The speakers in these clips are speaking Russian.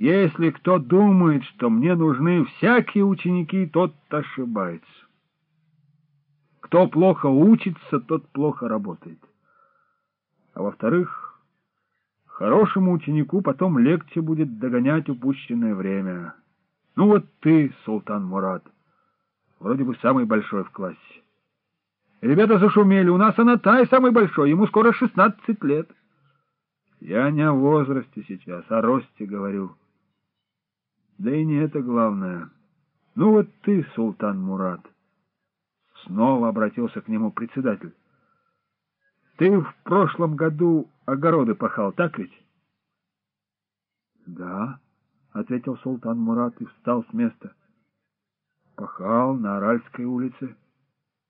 Если кто думает, что мне нужны всякие ученики, тот ошибается. Кто плохо учится, тот плохо работает. А во-вторых, хорошему ученику потом легче будет догонять упущенное время. Ну вот ты, Султан Мурат, вроде бы самый большой в классе. Ребята зашумели, у нас Анатай самый большой, ему скоро шестнадцать лет. Я не о возрасте сейчас, о росте говорю. Да и не это главное. Ну вот ты, Султан Мурат. Снова обратился к нему председатель. Ты в прошлом году огороды пахал, так ведь? — Да, — ответил султан Мурат и встал с места. — Пахал на Аральской улице.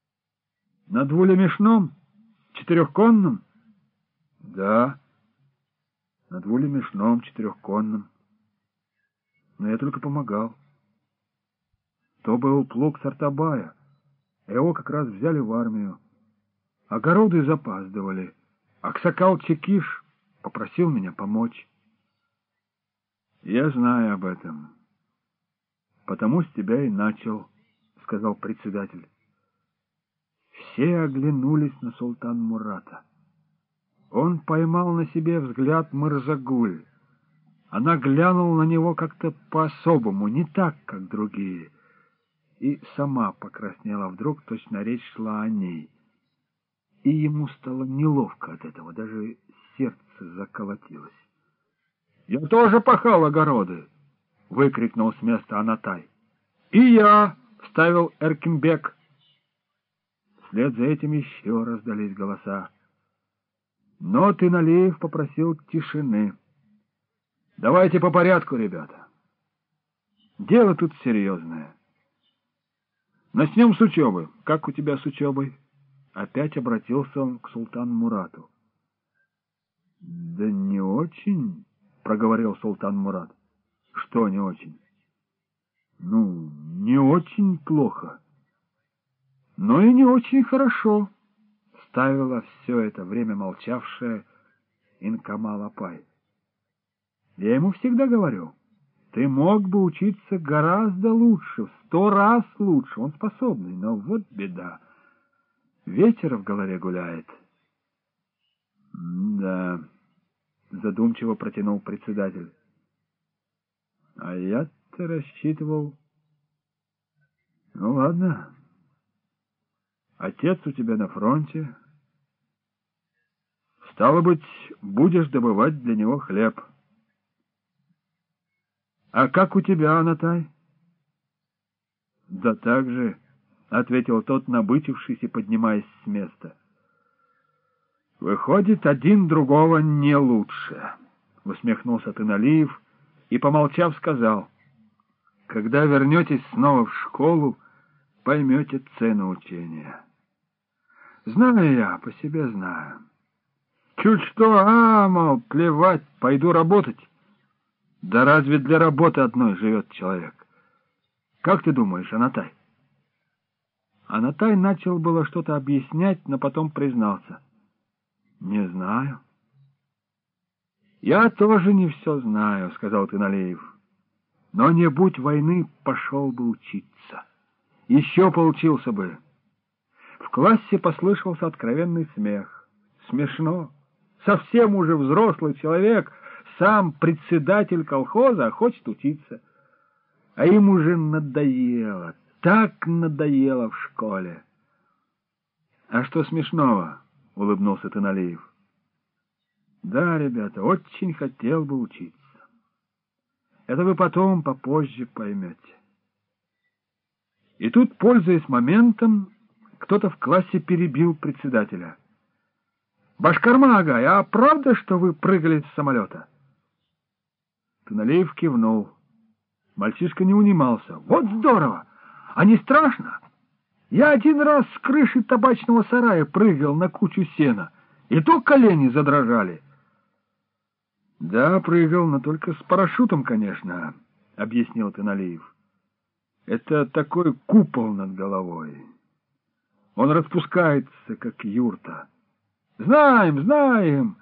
— На двулемешном? Четырехконном? — Да, на двулемешном четырехконном. Но я только помогал. То был плуг Сартабая, его как раз взяли в армию. Огороды запаздывали. Аксакал Чекиш попросил меня помочь. Я знаю об этом. Потому с тебя и начал, — сказал председатель. Все оглянулись на султан Мурата. Он поймал на себе взгляд Мырзагуль. Она глянула на него как-то по-особому, не так, как другие, и сама покраснела вдруг, точно речь шла о ней и ему стало неловко от этого, даже сердце заколотилось. — Я тоже пахал огороды! — выкрикнул с места Анатай. — И я! — вставил Эркинбек. Вслед за этим еще раздались голоса. Но Тыналеев попросил тишины. — Давайте по порядку, ребята. Дело тут серьезное. Начнем с учебы. Как у тебя с учебой? — Опять обратился он к султану Мурату. — Да не очень, — проговорил султан Мурат. — Что не очень? — Ну, не очень плохо. — Но и не очень хорошо, — ставила все это время молчавшая Инкамал Апай. — Я ему всегда говорю, ты мог бы учиться гораздо лучше, в сто раз лучше, он способный, но вот беда — Ветер в голове гуляет. — Да, — задумчиво протянул председатель. — А я-то рассчитывал... Ну, ладно. Отец у тебя на фронте. Стало быть, будешь добывать для него хлеб. А как у тебя, Анатай? Да так же... — ответил тот, набычившись и поднимаясь с места. «Выходит, один другого не лучше», — усмехнулся Тыналиев и, помолчав, сказал. «Когда вернетесь снова в школу, поймете цену учения». «Знаю я, по себе знаю. Чуть что, а, мол, плевать, пойду работать. Да разве для работы одной живет человек? Как ты думаешь, Анатай?» Анатай начал было что-то объяснять, но потом признался. — Не знаю. — Я тоже не все знаю, — сказал Тыналеев. — Но не будь войны, пошел бы учиться. Еще поучился бы. В классе послышался откровенный смех. Смешно. Совсем уже взрослый человек, сам председатель колхоза, хочет учиться. А им уже надоело, так надоело в школе. — А что смешного? — улыбнулся Таналиев. — Да, ребята, очень хотел бы учиться. Это вы потом попозже поймете. И тут, пользуясь моментом, кто-то в классе перебил председателя. — Башкарма, Агай, а правда, что вы прыгали с самолета? Таналиев кивнул. Мальчишка не унимался. — Вот здорово! А не страшно? Я один раз с крыши табачного сарая прыгал на кучу сена, и то колени задрожали. — Да, прыгал, но только с парашютом, конечно, — объяснил Таналиев. — Это такой купол над головой. Он распускается, как юрта. — Знаем, знаем!